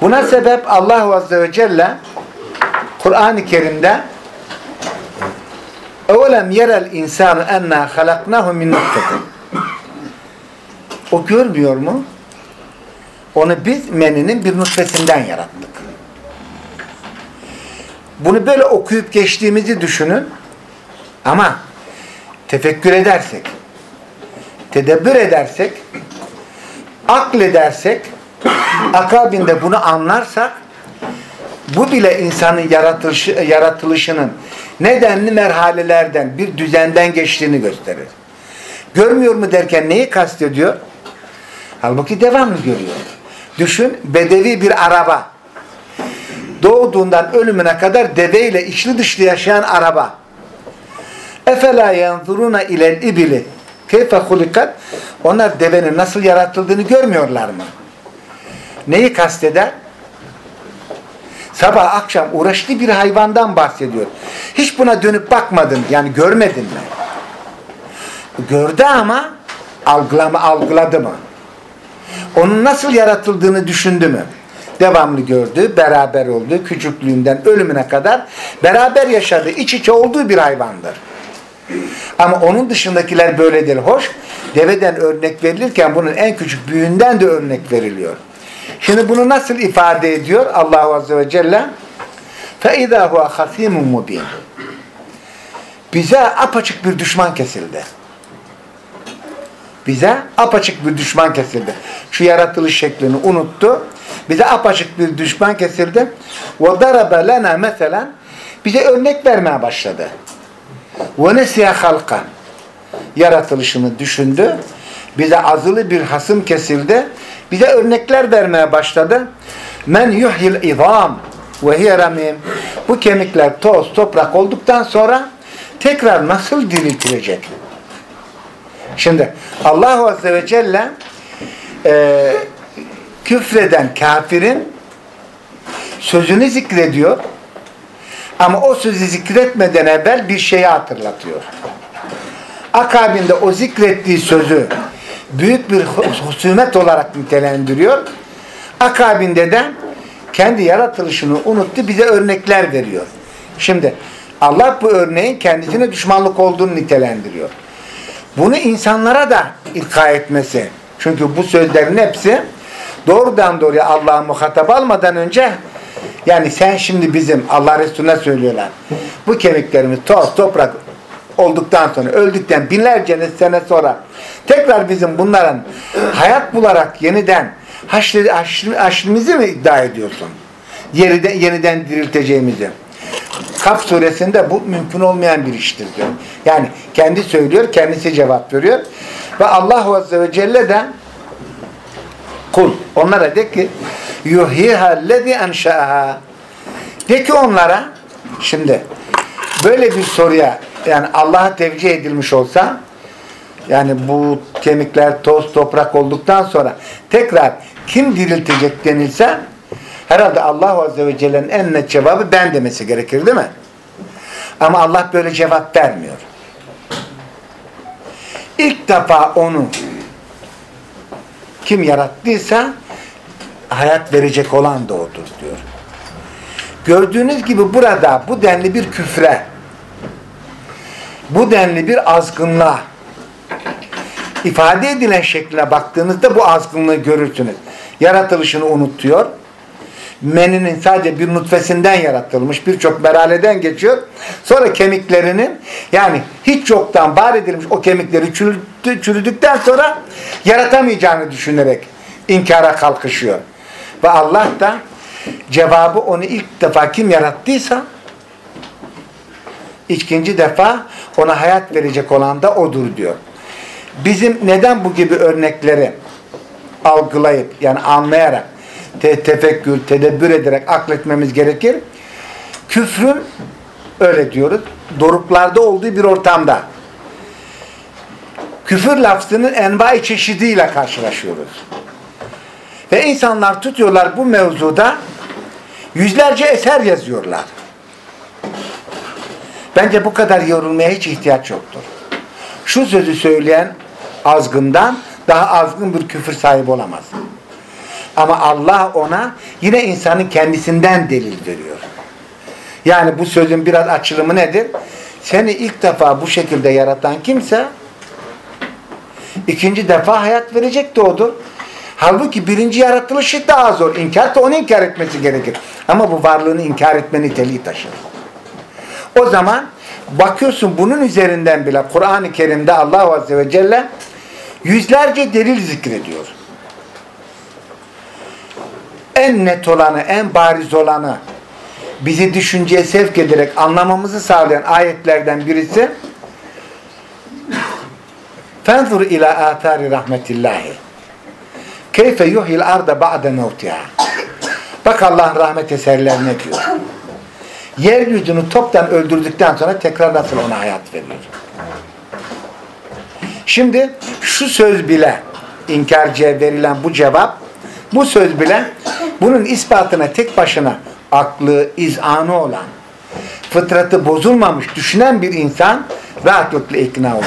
Buna sebep Allah Azze ve Celle Kur'an-ı Kerim'de اَوَلَمْ يَرَ الْاِنْسَانُ اَنَّا خَلَقْنَاهُ مِنْ نُقْتَةٍ O görmüyor mu? Onu biz meninin bir nutfesinden yarattık. Bunu böyle okuyup geçtiğimizi düşünün. Ama tefekkür edersek, tedebbür edersek, akledersek, akabinde bunu anlarsak, bu bile insanın yaratılışı, yaratılışının nedenli merhalelerden, bir düzenden geçtiğini gösterir. Görmüyor mu derken neyi kastediyor? Halbuki devamlı görüyor. Düşün, bedevi bir araba. Doğduğundan ölümüne kadar deveyle içli dışlı yaşayan araba. Efela yanzuruna ilel ibili keyfe hulikat onlar devenin nasıl yaratıldığını görmüyorlar mı? Neyi kasteder? Sabah akşam uğraştığı bir hayvandan bahsediyor. Hiç buna dönüp bakmadın yani görmedin mi? Gördü ama algılama, algıladı mı? Onun nasıl yaratıldığını düşündü mü? Devamlı gördü, beraber oldu, küçüklüğünden ölümüne kadar beraber yaşadı, iç içe olduğu bir hayvandır. Ama onun dışındakiler böyle değil. Hoş, deveden örnek verilirken bunun en küçük büyüğünden de örnek veriliyor. Şimdi bunu nasıl ifade ediyor Allahu Azze ve Celle? فَاِذَا هُوَ خَسِيمٌ مُب۪ينٌ Bize apaçık bir düşman kesildi. Bize apaçık bir düşman kesildi. Şu yaratılış şeklini unuttu. Bize apaçık bir düşman kesildi. وَضَرَبَ لَنَا mesela bize örnek vermeye başladı. وَنَسِيَ خَلْقًا Yaratılışını düşündü. Bize azılı bir hasım kesildi. bize örnekler vermeye başladı. Men yuhyil izam ve hiye. Bu kemikler toz, toprak olduktan sonra tekrar nasıl diriltilecek? Şimdi Allah Azze ve Celle e, küfreden kafirin sözünü zikrediyor. Ama o sözü zikretmeden evvel bir şeyi hatırlatıyor. Akabinde o zikrettiği sözü büyük bir husumet olarak nitelendiriyor. Akabinde de kendi yaratılışını unuttu, bize örnekler veriyor. Şimdi Allah bu örneğin kendisine düşmanlık olduğunu nitelendiriyor. Bunu insanlara da ilka etmesi. Çünkü bu sözlerin hepsi doğrudan doğruya Allah'a muhatap almadan önce yani sen şimdi bizim Allah Resulüne söylüyorlar. Bu kemiklerimiz toz, toprak olduktan sonra öldükten binlerce sene sonra tekrar bizim bunların hayat bularak yeniden haşr, haşr, haşrimizi mi iddia ediyorsun? Yeniden, yeniden dirilteceğimizi. Kaf suresinde bu mümkün olmayan bir iştir diyor. Yani kendi söylüyor, kendisi cevap veriyor. Ve Allah Azze ve Celle de kul. Onlara de ki yuhiha lezi enşa'aha de ki onlara şimdi böyle bir soruya yani Allah'a tevcih edilmiş olsa yani bu kemikler toz toprak olduktan sonra tekrar kim diriltecek denilse herhalde Allah Azze ve Celle'nin en net cevabı ben demesi gerekir değil mi? Ama Allah böyle cevap vermiyor. İlk defa onu kim yarattıysa hayat verecek olan da odur diyor. Gördüğünüz gibi burada bu denli bir küfre, bu denli bir azgınlığa ifade edilen şekline baktığınızda bu azgınlığı görürsünüz. Yaratılışını unutuyor. Meninin sadece bir nutfesinden yaratılmış, birçok merhaleden geçiyor. Sonra kemiklerinin yani hiç yoktan var edilmiş o kemikleri çürüdü, çürüdükten sonra yaratamayacağını düşünerek inkara kalkışıyor. Ve Allah da cevabı onu ilk defa kim yarattıysa ikinci defa ona hayat verecek olan da odur diyor. Bizim neden bu gibi örnekleri algılayıp yani anlayarak te tefekkür, tedebbür ederek akletmemiz gerekir. Küfrün öyle diyoruz doruklarda olduğu bir ortamda küfür lafzının envai çeşidiyle karşılaşıyoruz. Ve insanlar tutuyorlar bu mevzuda yüzlerce eser yazıyorlar. Bence bu kadar yorulmaya hiç ihtiyaç yoktur. Şu sözü söyleyen azgından daha azgın bir küfür sahibi olamaz. Ama Allah ona yine insanın kendisinden delil veriyor. Yani bu sözün biraz açılımı nedir? Seni ilk defa bu şekilde yaratan kimse ikinci defa hayat verecek de odur. Halbuki birinci yaratılışı daha zor. İnkar da onu inkar etmesi gerekir. Ama bu varlığını inkar etme niteliği taşır. O zaman bakıyorsun bunun üzerinden bile Kur'an-ı Kerim'de Allah Azze ve Celle yüzlerce delil zikrediyor. En net olanı, en bariz olanı bizi düşünceye sevk ederek anlamamızı sağlayan ayetlerden birisi فَانْظُرْ ila atari rahmetillahi keyfe yuhyil arda ba'de mevtiha Bak Allah rahmet eserlerine diyor. Yeryüzünü toptan öldürdükten sonra tekrar nasıl ona hayat veriyor. Şimdi şu söz bile inkarcıya verilen bu cevap bu söz bile bunun ispatına tek başına aklı, izanı olan fıtratı bozulmamış düşünen bir insan rahatlıkla ikna olur.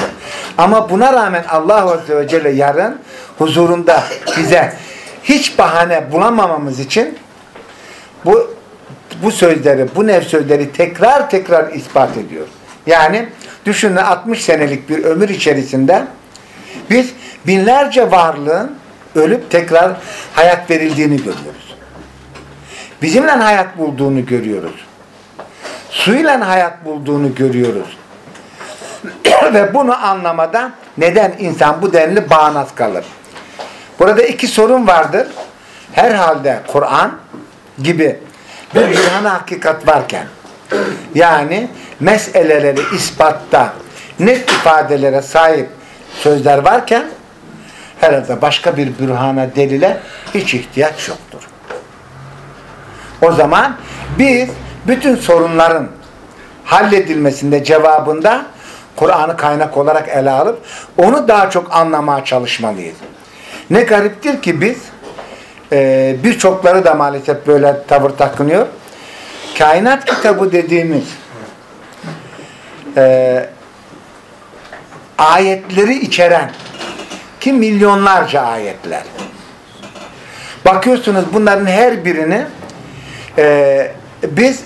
Ama buna rağmen Allah Azze ve Celle yarın huzurunda bize hiç bahane bulamamamız için bu bu sözleri, bu nev sözleri tekrar tekrar ispat ediyor. Yani düşünün 60 senelik bir ömür içerisinde biz binlerce varlığın ölüp tekrar hayat verildiğini görüyoruz. Bizimle hayat bulduğunu görüyoruz. Suyla hayat bulduğunu görüyoruz. Ve bunu anlamada neden insan bu denli bağnaz kalır? Burada iki sorun vardır. herhalde Kur'an gibi bir bürhan hakikat varken yani meseleleri ispatta net ifadelere sahip sözler varken herhalde başka bir bürhana delile hiç ihtiyaç yoktur. O zaman biz bütün sorunların halledilmesinde cevabında Kur'an'ı kaynak olarak ele alıp onu daha çok anlamaya çalışmalıyız. Ne gariptir ki biz e, birçokları da maalesef böyle tavır takınıyor. Kainat kitabı dediğimiz e, ayetleri içeren ki milyonlarca ayetler. Bakıyorsunuz bunların her birini e, biz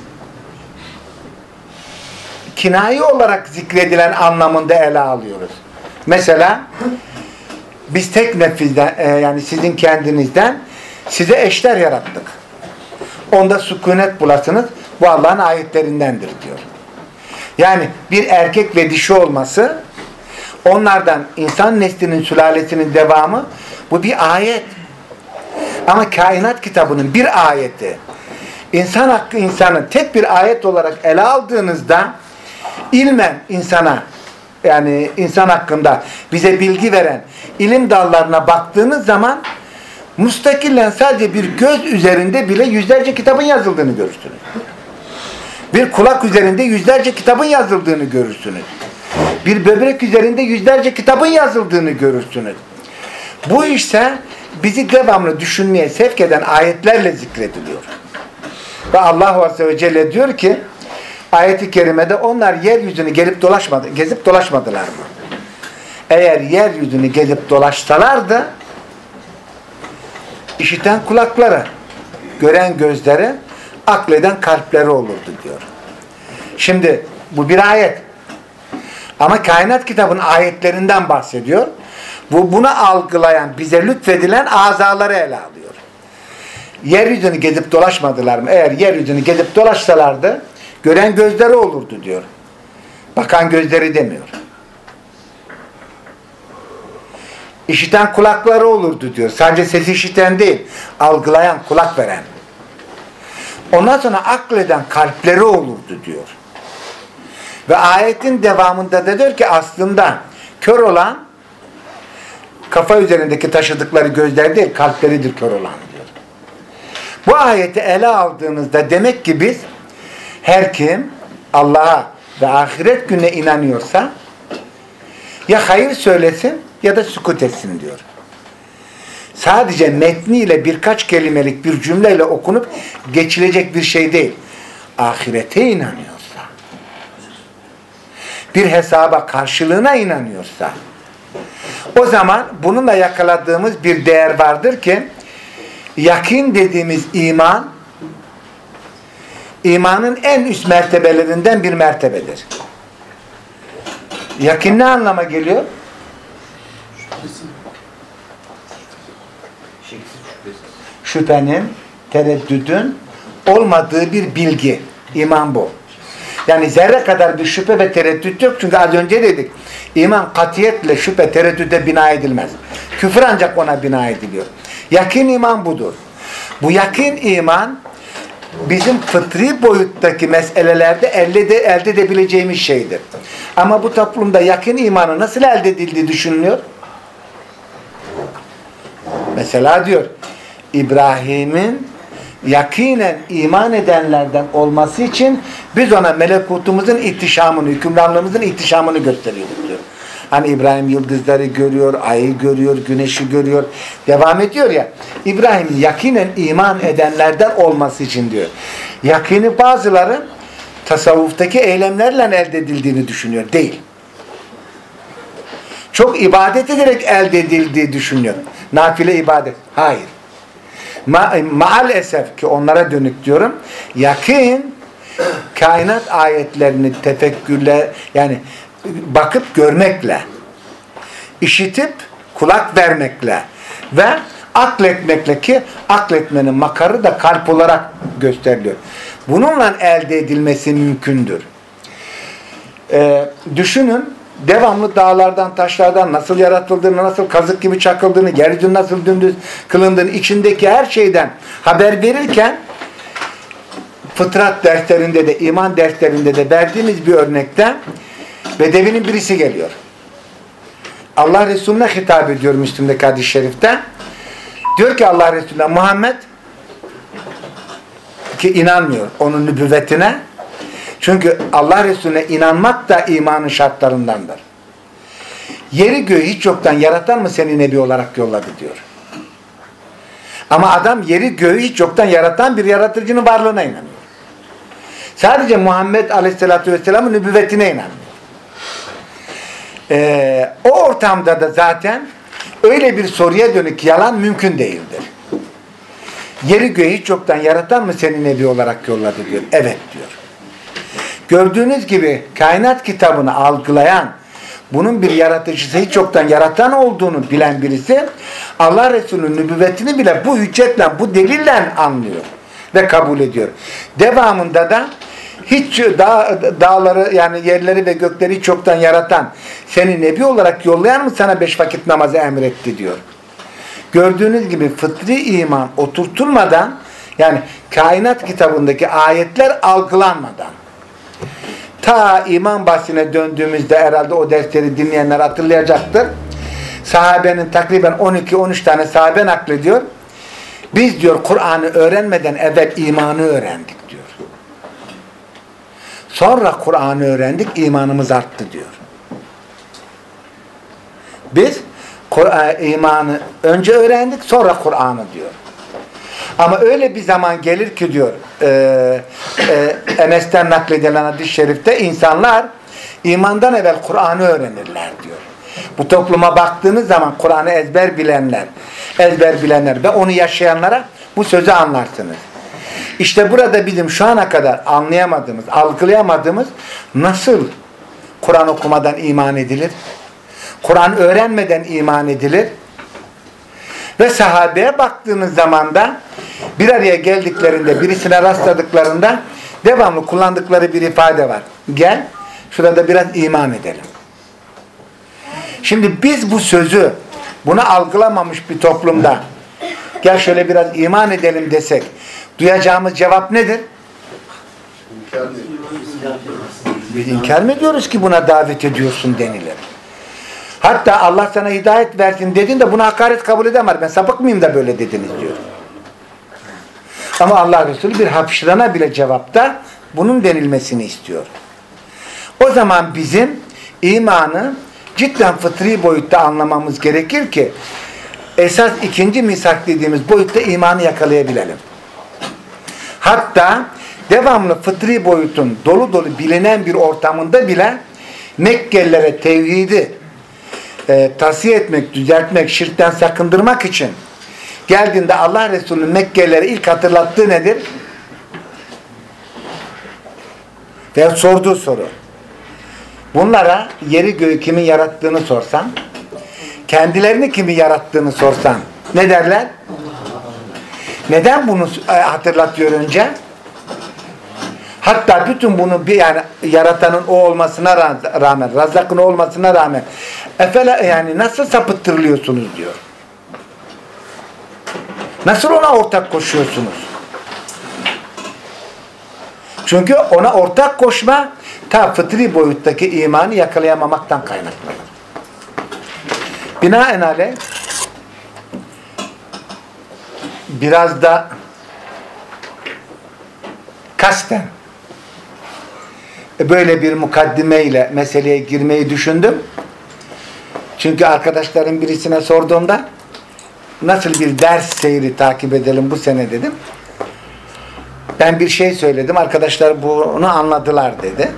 kinayi olarak zikredilen anlamında ele alıyoruz. Mesela biz tek nefizden e, yani sizin kendinizden size eşler yarattık. Onda sükunet bulasınız. Bu Allah'ın ayetlerindendir diyor. Yani bir erkek ve dişi olması onlardan insan neslinin sülalesinin devamı bu bir ayet. Ama kainat kitabının bir ayeti insan hakkı insanı tek bir ayet olarak ele aldığınızda ilmen insana yani insan hakkında bize bilgi veren ilim dallarına baktığınız zaman mustakilen sadece bir göz üzerinde bile yüzlerce kitabın yazıldığını görürsünüz. Bir kulak üzerinde yüzlerce kitabın yazıldığını görürsünüz. Bir böbrek üzerinde yüzlerce kitabın yazıldığını görürsünüz. Bu ise bizi devamlı düşünmeye sevk eden ayetlerle zikrediliyor. Ve Allah Azze ve Celle diyor ki ayeti kerimede onlar yeryüzünü gelip dolaşmadı, gezip dolaşmadılar mı? Eğer yeryüzünü gezip dolaşsalardı işiten kulakları, gören gözleri, akleden kalpleri olurdu diyor. Şimdi bu bir ayet. Ama kainat kitabının ayetlerinden bahsediyor. Bu bunu algılayan, bize lütfedilen azaları ele alıyor. Yeryüzünü gezip dolaşmadılar mı? Eğer yeryüzünü gezip dolaşsalardı gören gözleri olurdu diyor. Bakan gözleri demiyor. İşiten kulakları olurdu diyor. Sadece sesi işiten değil, algılayan, kulak veren. Ondan sonra akleden kalpleri olurdu diyor. Ve ayetin devamında da diyor ki aslında kör olan kafa üzerindeki taşıdıkları gözler değil, kalpleridir kör olan diyor. Bu ayeti ele aldığınızda demek ki biz her kim Allah'a ve ahiret gününe inanıyorsa ya hayır söylesin ya da sükut etsin diyor. Sadece metniyle birkaç kelimelik bir cümleyle okunup geçilecek bir şey değil. Ahirete inanıyorsa, bir hesaba karşılığına inanıyorsa, o zaman bununla yakaladığımız bir değer vardır ki, yakin dediğimiz iman, imanın en üst mertebelerinden bir mertebedir. Yakin ne anlama geliyor? Şüphenin, tereddüdün olmadığı bir bilgi. İman bu. Yani zerre kadar bir şüphe ve tereddüt yok. Çünkü az önce dedik. İman katiyetle şüphe tereddüde bina edilmez. Küfür ancak ona bina ediliyor. Yakin iman budur. Bu yakin iman bizim fıtri boyuttaki meselelerde elde, de, elde edebileceğimiz şeydir. Ama bu toplumda yakın imanı nasıl elde edildiği düşünülüyor. Mesela diyor İbrahim'in yakinen iman edenlerden olması için biz ona melekutumuzun ihtişamını, hükümranlığımızın ihtişamını gösteriyoruz diyor. Hani İbrahim yıldızları görüyor, ayı görüyor, güneşi görüyor. Devam ediyor ya. İbrahim yakinen iman edenlerden olması için diyor. Yakini bazıları tasavvuftaki eylemlerle elde edildiğini düşünüyor. Değil. Çok ibadet ederek elde edildiği düşünüyor. Nafile ibadet. Hayır. Ma maalesef ki onlara dönük diyorum. Yakın kainat ayetlerini tefekkürle yani bakıp görmekle, işitip kulak vermekle ve akletmekle ki akletmenin makarı da kalp olarak gösteriliyor. Bununla elde edilmesi mümkündür. Ee, düşünün devamlı dağlardan, taşlardan nasıl yaratıldığını, nasıl kazık gibi çakıldığını, yeryüzünün nasıl dümdüz kılındığını, içindeki her şeyden haber verirken fıtrat derslerinde de, iman derslerinde de verdiğimiz bir örnekte Bedevi'nin birisi geliyor. Allah Resulüne hitap ediyor Müslüm'deki hadis-i şerifte. Diyor ki Allah Resulüne Muhammed ki inanmıyor onun nübüvvetine. Çünkü Allah Resulüne inanmak da imanın şartlarındandır. Yeri göğü hiç yoktan yaratan mı seni nebi olarak yolladı diyor. Ama adam yeri göğü hiç yoktan yaratan bir yaratıcının varlığına inanıyor. Sadece Muhammed Aleyhisselatü Vesselam'ın nübüvvetine inanıyor. Ee, o ortamda da zaten öyle bir soruya dönük yalan mümkün değildir. Yeri göğü hiç yoktan yaratan mı seni nebi olarak yolladı diyor. Evet diyor. Gördüğünüz gibi kainat kitabını algılayan, bunun bir yaratıcısı hiç yoktan yaratan olduğunu bilen birisi Allah Resulü'nün nübüvvetini bile bu hüccetle, bu delille anlıyor ve kabul ediyor. Devamında da hiç dağ, dağları yani yerleri ve gökleri hiç yoktan yaratan seni nebi olarak yollayan mı sana beş vakit namazı emretti diyor. Gördüğünüz gibi fıtri iman oturtulmadan yani kainat kitabındaki ayetler algılanmadan ta iman bahsine döndüğümüzde herhalde o dersleri dinleyenler hatırlayacaktır. Sahabenin takriben 12-13 tane sahabe naklediyor. Biz diyor Kur'an'ı öğrenmeden evvel imanı öğrendik diyor. Sonra Kur'an'ı öğrendik, imanımız arttı diyor. Biz imanı önce öğrendik, sonra Kur'an'ı diyor. Ama öyle bir zaman gelir ki diyor e, e, Enes'ten nakledilen hadis-i şerifte insanlar imandan evvel Kur'an'ı öğrenirler diyor. Bu topluma baktığınız zaman Kur'an'ı ezber bilenler, ezber bilenler ve onu yaşayanlara bu sözü anlarsınız. İşte burada bizim şu ana kadar anlayamadığımız, algılayamadığımız nasıl Kur'an okumadan iman edilir? Kur'an öğrenmeden iman edilir? Ve sahabeye baktığınız zaman da bir araya geldiklerinde, birisine rastladıklarında devamlı kullandıkları bir ifade var. Gel, şurada biraz iman edelim. Şimdi biz bu sözü, bunu algılamamış bir toplumda gel şöyle biraz iman edelim desek, duyacağımız cevap nedir? Biz inkar mı ediyoruz ki buna davet ediyorsun denilir. Hatta Allah sana hidayet versin dedin de buna hakaret kabul edemez. Ben sapık mıyım da böyle dediniz diyor. Ama Allah Resulü bir hapşırana bile cevapta bunun denilmesini istiyor. O zaman bizim imanı cidden fıtri boyutta anlamamız gerekir ki esas ikinci misak dediğimiz boyutta imanı yakalayabilelim. Hatta devamlı fıtri boyutun dolu dolu bilinen bir ortamında bile Mekkelilere tevhidi e, tavsiye etmek, düzeltmek, şirkten sakındırmak için geldiğinde Allah Resulü'nün Mekkelilere ilk hatırlattığı nedir? Ve sorduğu soru. Bunlara yeri göğü kimin yarattığını sorsan, kendilerini kimin yarattığını sorsan ne derler? Neden bunu e, hatırlatıyor önce? Hatta bütün bunu bir yani yaratanın o olmasına rağmen, Razzak'ın olmasına rağmen efele yani nasıl sapıttırılıyorsunuz diyor. Nasıl ona ortak koşuyorsunuz? Çünkü ona ortak koşma ta fıtri boyuttaki imanı yakalayamamaktan kaynaklanır. Binaenaleyh biraz da kasten böyle bir mukaddime ile meseleye girmeyi düşündüm. Çünkü arkadaşların birisine sorduğumda nasıl bir ders seyri takip edelim bu sene dedim. Ben bir şey söyledim. Arkadaşlar bunu anladılar dedi.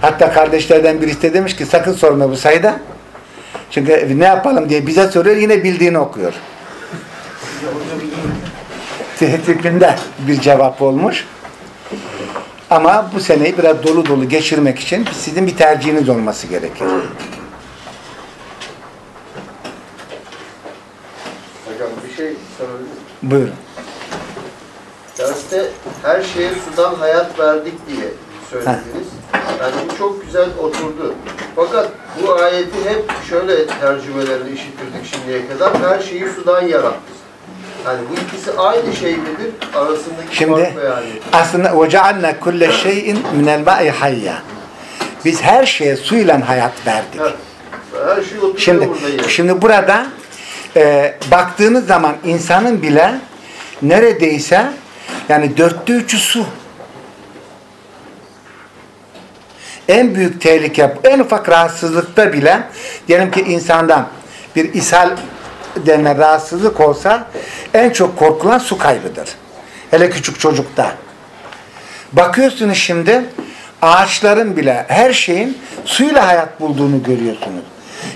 Hatta kardeşlerden birisi de demiş ki sakın sorma bu sayıda. Çünkü ne yapalım diye bize soruyor yine bildiğini okuyor. Tipinde bir cevap olmuş. Ama bu seneyi biraz dolu dolu geçirmek için sizin bir tercihiniz olması gerekir. Hocam bir şey sorabilir miyim? Buyurun. Derste her şeye sudan hayat verdik diye söylediniz. Yani bu çok güzel oturdu. Fakat bu ayeti hep şöyle tercümelerini işitirdik şimdiye kadar. Her şeyi sudan yarattı. Yani bu ikisi aynı şey midir? Arasındaki Şimdi fark ve yani. aslında وَجَعَلْنَا كُلَّ شَيْءٍ مِنَ الْمَاءِ حَيَّا Biz her şeye suyla hayat verdik. Evet. Her şey oturuyor Şimdi burada yine. şimdi burada e, baktığınız zaman insanın bile neredeyse yani dörtte üçü su. En büyük tehlike, en ufak rahatsızlıkta bile diyelim ki insandan bir ishal denilen rahatsızlık olsa en çok korkulan su kaybıdır. Hele küçük çocukta. Bakıyorsunuz şimdi ağaçların bile her şeyin suyla hayat bulduğunu görüyorsunuz.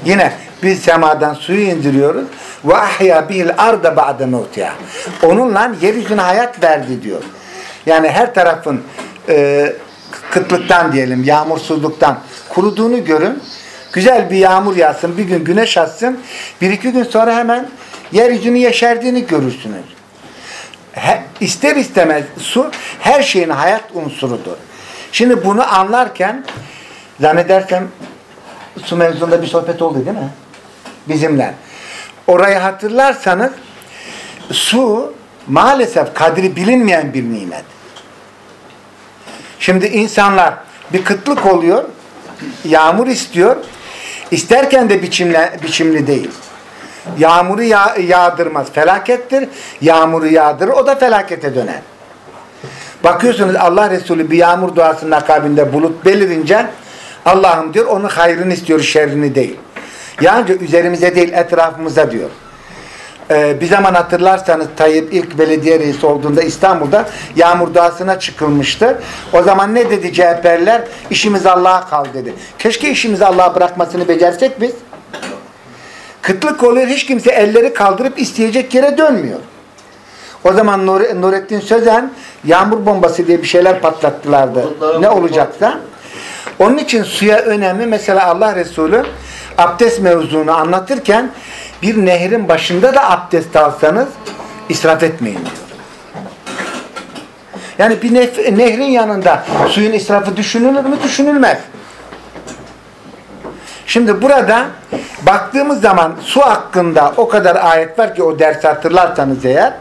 Yine biz semadan suyu indiriyoruz. Ve ahya bihil arda ba'de mevtiha. Onunla yeryüzüne hayat verdi diyor. Yani her tarafın e, kıtlıktan diyelim, yağmursuzluktan kuruduğunu görün. Güzel bir yağmur yağsın, bir gün güneş atsın. Bir iki gün sonra hemen yeryüzünü yeşerdiğini görürsünüz. He, ister istemez su her şeyin hayat unsurudur. Şimdi bunu anlarken zannedersem su mevzunda bir sohbet oldu değil mi? Bizimle. Orayı hatırlarsanız su maalesef kadri bilinmeyen bir nimet. Şimdi insanlar bir kıtlık oluyor, yağmur istiyor. İsterken de biçimle, biçimli değil. Yağmuru yağ, yağdırmaz. Felakettir. Yağmuru yağdırır. O da felakete döner. Bakıyorsunuz Allah Resulü bir yağmur duasının akabinde bulut belirince Allah'ım diyor onun hayrını istiyor şerrini değil. Yağınca üzerimize değil etrafımıza diyor. Ee, bir zaman hatırlarsanız Tayyip ilk belediye reisi olduğunda İstanbul'da yağmur duasına çıkılmıştı. O zaman ne dedi CHP'liler? İşimiz Allah'a kal dedi. Keşke işimizi Allah'a bırakmasını becersek biz. Kıtlık oluyor hiç kimse elleri kaldırıp isteyecek yere dönmüyor. O zaman Nur Nurettin Sözen yağmur bombası diye bir şeyler patlattılardı. Ne olacaksa. Onun için suya önemli. Mesela Allah Resulü abdest mevzunu anlatırken bir nehrin başında da abdest alsanız israf etmeyin diyor. Yani bir nehrin yanında suyun israfı düşünülür mü? Düşünülmez. Şimdi burada baktığımız zaman su hakkında o kadar ayet var ki o dersi hatırlarsanız eğer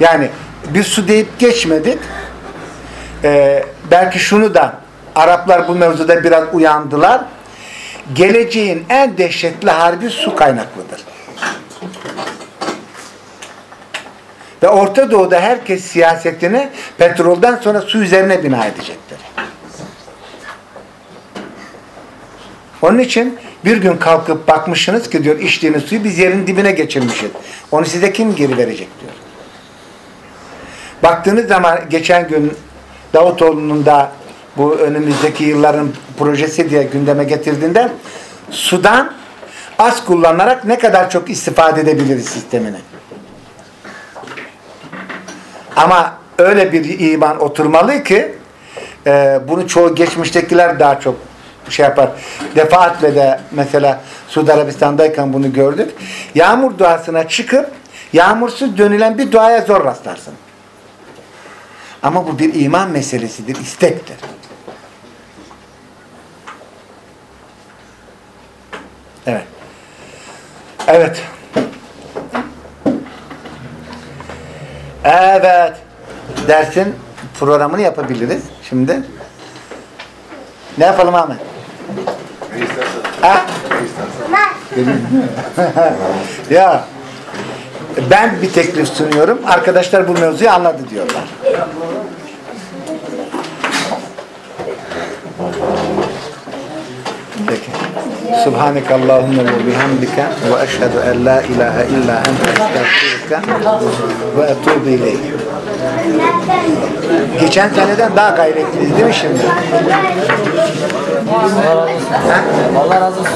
yani bir su deyip geçmedik. Ee, belki şunu da Araplar bu mevzuda biraz uyandılar. Geleceğin en dehşetli harbi su kaynaklıdır. Ve Orta Doğu'da herkes siyasetini petrolden sonra su üzerine bina edecektir. Onun için bir gün kalkıp bakmışsınız ki diyor içtiğiniz suyu biz yerin dibine geçirmişiz. Onu size kim geri verecek diyor. Baktığınız zaman geçen gün Davutoğlu'nun da bu önümüzdeki yılların projesi diye gündeme getirdiğinde sudan az kullanarak ne kadar çok istifade edebiliriz sistemini. Ama öyle bir iman oturmalı ki e, bunu çoğu geçmiştekiler daha çok şey yapar. Defaatle de mesela Suudi Arabistan'dayken bunu gördük. Yağmur duasına çıkıp yağmursuz dönülen bir duaya zor rastlarsın. Ama bu bir iman meselesidir, istektir. Evet. Evet. Evet. Dersin programını yapabiliriz şimdi. Ne yapalım Ahmet? Ha? ya ben bir teklif sunuyorum. Arkadaşlar bu mevzuyu anladı diyorlar. Bihamdike ve eşhedü en la ilahe illa ente estağfirüke ve etubu ileyk. Geçen seneden daha gayretliyiz değil mi şimdi? Allah razı olsun.